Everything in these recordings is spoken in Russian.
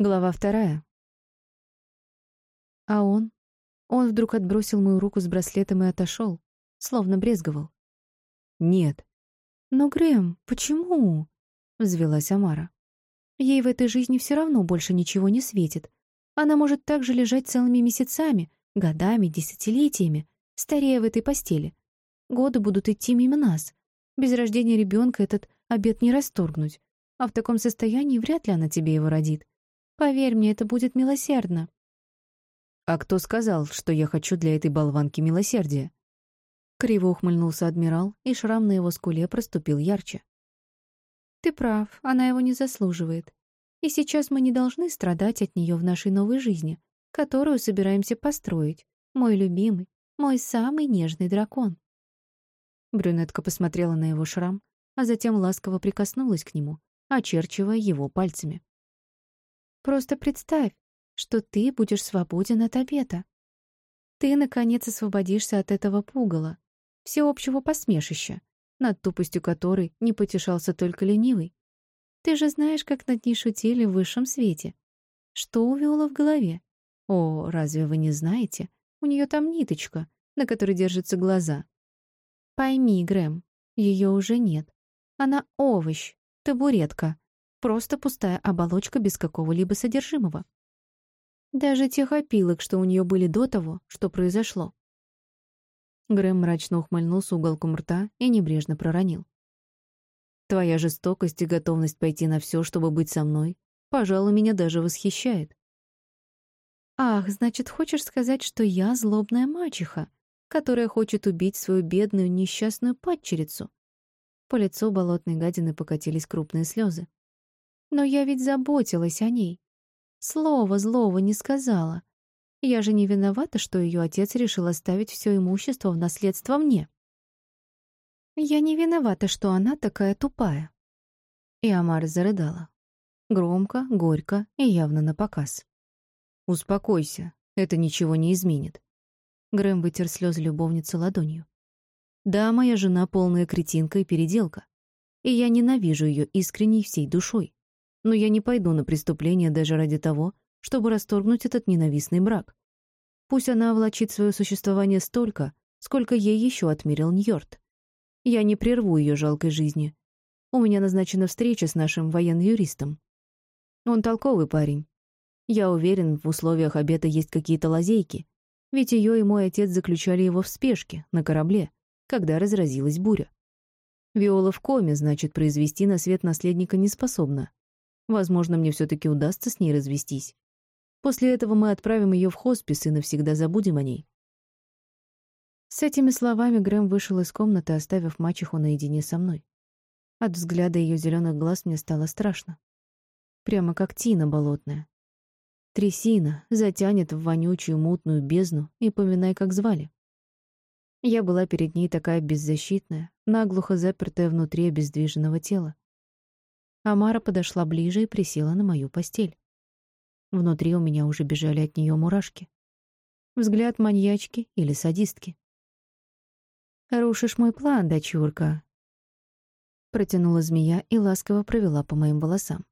Глава вторая. А он? Он вдруг отбросил мою руку с браслетом и отошел, словно брезговал. «Нет». «Но, Грэм, почему?» — взвелась Амара. «Ей в этой жизни все равно больше ничего не светит. Она может так же лежать целыми месяцами, годами, десятилетиями, старея в этой постели. Годы будут идти мимо нас. Без рождения ребенка этот обед не расторгнуть. А в таком состоянии вряд ли она тебе его родит. Поверь мне, это будет милосердно». «А кто сказал, что я хочу для этой болванки милосердия?» Криво ухмыльнулся адмирал, и шрам на его скуле проступил ярче. «Ты прав, она его не заслуживает. И сейчас мы не должны страдать от нее в нашей новой жизни, которую собираемся построить, мой любимый, мой самый нежный дракон». Брюнетка посмотрела на его шрам, а затем ласково прикоснулась к нему, очерчивая его пальцами. Просто представь, что ты будешь свободен от обета. Ты, наконец, освободишься от этого пугала, всеобщего посмешища, над тупостью которой не потешался только ленивый. Ты же знаешь, как над ней шутили в высшем свете. Что у Виола в голове? О, разве вы не знаете? У нее там ниточка, на которой держатся глаза. Пойми, Грэм, ее уже нет. Она овощ, табуретка, Просто пустая оболочка без какого-либо содержимого. Даже тех опилок, что у нее были до того, что произошло. Грэм мрачно ухмыльнулся уголком рта и небрежно проронил. «Твоя жестокость и готовность пойти на все, чтобы быть со мной, пожалуй, меня даже восхищает». «Ах, значит, хочешь сказать, что я злобная мачеха, которая хочет убить свою бедную несчастную падчерицу?» По лицу болотной гадины покатились крупные слезы. Но я ведь заботилась о ней. Слова злого не сказала. Я же не виновата, что ее отец решил оставить все имущество в наследство мне. Я не виновата, что она такая тупая. И Амар зарыдала. Громко, горько и явно напоказ. «Успокойся, это ничего не изменит». Грэм вытер слезы любовницы ладонью. «Да, моя жена полная кретинка и переделка. И я ненавижу ее искренней всей душой но я не пойду на преступление даже ради того, чтобы расторгнуть этот ненавистный брак. Пусть она влачит свое существование столько, сколько ей еще отмерил Ньорд. Я не прерву ее жалкой жизни. У меня назначена встреча с нашим военным юристом. Он толковый парень. Я уверен, в условиях обета есть какие-то лазейки, ведь ее и мой отец заключали его в спешке, на корабле, когда разразилась буря. Виола в коме, значит, произвести на свет наследника не способна. Возможно, мне все-таки удастся с ней развестись. После этого мы отправим ее в хоспис и навсегда забудем о ней. С этими словами Грэм вышел из комнаты, оставив мачеху наедине со мной. От взгляда ее зеленых глаз мне стало страшно. Прямо как тина болотная. Трясина затянет в вонючую мутную бездну, и поминай, как звали. Я была перед ней такая беззащитная, наглухо запертая внутри обездвиженного тела. Амара подошла ближе и присела на мою постель. Внутри у меня уже бежали от нее мурашки. Взгляд маньячки или садистки. «Рушишь мой план, дочурка», — протянула змея и ласково провела по моим волосам.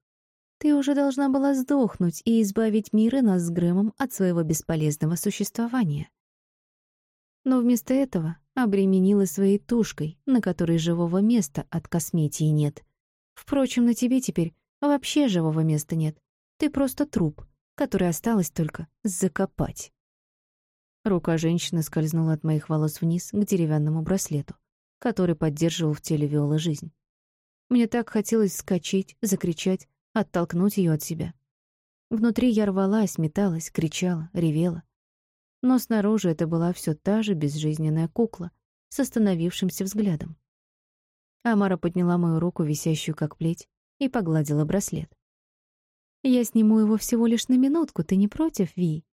«Ты уже должна была сдохнуть и избавить мир и нас с Грэмом от своего бесполезного существования. Но вместо этого обременила своей тушкой, на которой живого места от косметии нет. Впрочем, на тебе теперь вообще живого места нет. Ты просто труп, который осталось только закопать. Рука женщины скользнула от моих волос вниз к деревянному браслету, который поддерживал в теле Виолы жизнь. Мне так хотелось вскочить, закричать, оттолкнуть ее от себя. Внутри я рвалась, металась, кричала, ревела. Но снаружи это была все та же безжизненная кукла с остановившимся взглядом. Амара подняла мою руку, висящую как плеть, и погладила браслет. «Я сниму его всего лишь на минутку, ты не против, Ви?»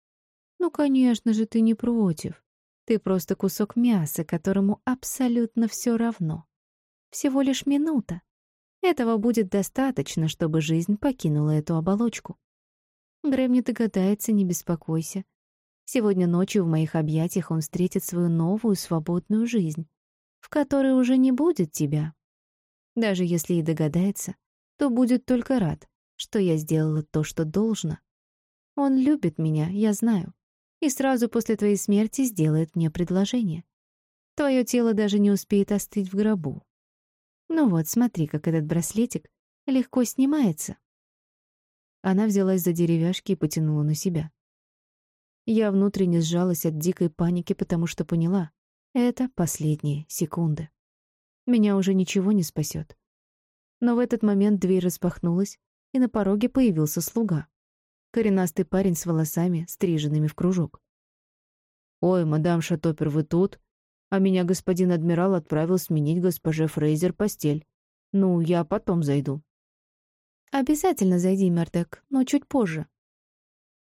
«Ну, конечно же, ты не против. Ты просто кусок мяса, которому абсолютно все равно. Всего лишь минута. Этого будет достаточно, чтобы жизнь покинула эту оболочку. Грэм не догадается, не беспокойся. Сегодня ночью в моих объятиях он встретит свою новую свободную жизнь, в которой уже не будет тебя. Даже если и догадается, то будет только рад, что я сделала то, что должно Он любит меня, я знаю. И сразу после твоей смерти сделает мне предложение. Твое тело даже не успеет остыть в гробу. Ну вот, смотри, как этот браслетик легко снимается. Она взялась за деревяшки и потянула на себя. Я внутренне сжалась от дикой паники, потому что поняла — это последние секунды. Меня уже ничего не спасет. Но в этот момент дверь распахнулась, и на пороге появился слуга. Коренастый парень с волосами, стриженными в кружок. «Ой, мадам Шатопер, вы тут? А меня господин адмирал отправил сменить госпоже Фрейзер постель. Ну, я потом зайду». «Обязательно зайди, Мердек, но чуть позже».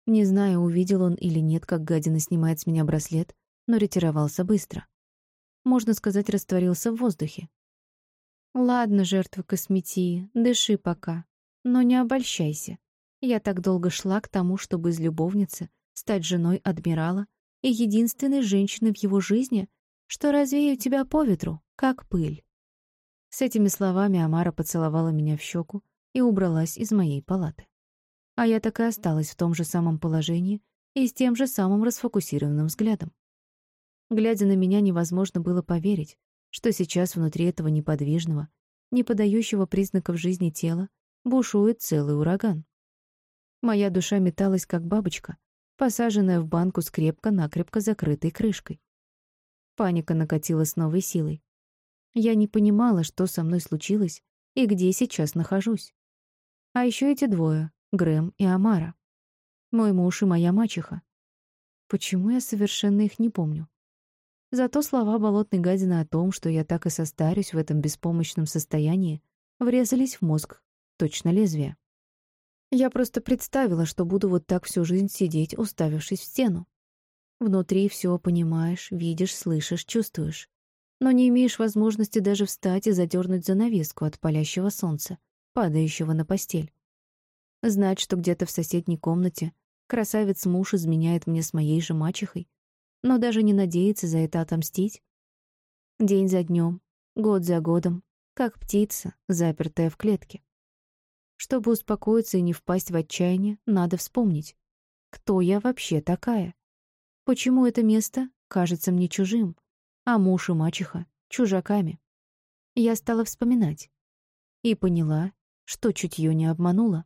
Не знаю, увидел он или нет, как гадина снимает с меня браслет, но ретировался быстро. Можно сказать, растворился в воздухе. Ладно, жертва косметии, дыши пока. Но не обольщайся. Я так долго шла к тому, чтобы из любовницы стать женой адмирала и единственной женщиной в его жизни, что развею тебя по ветру, как пыль. С этими словами Амара поцеловала меня в щеку и убралась из моей палаты. А я так и осталась в том же самом положении и с тем же самым расфокусированным взглядом. Глядя на меня, невозможно было поверить, что сейчас внутри этого неподвижного, не подающего признаков жизни тела, бушует целый ураган. Моя душа металась, как бабочка, посаженная в банку с крепко-накрепко закрытой крышкой. Паника накатила с новой силой. Я не понимала, что со мной случилось и где сейчас нахожусь. А еще эти двое — Грэм и Амара. Мой муж и моя мачеха. Почему я совершенно их не помню? Зато слова болотной гадины о том, что я так и состарюсь в этом беспомощном состоянии, врезались в мозг, точно лезвие. Я просто представила, что буду вот так всю жизнь сидеть, уставившись в стену. Внутри все понимаешь, видишь, слышишь, чувствуешь. Но не имеешь возможности даже встать и задернуть занавеску от палящего солнца, падающего на постель. Знать, что где-то в соседней комнате красавец-муж изменяет мне с моей же мачехой, но даже не надеется за это отомстить. День за днем, год за годом, как птица, запертая в клетке. Чтобы успокоиться и не впасть в отчаяние, надо вспомнить, кто я вообще такая. Почему это место кажется мне чужим, а муж и мачеха — чужаками? Я стала вспоминать и поняла, что чутье не обмануло.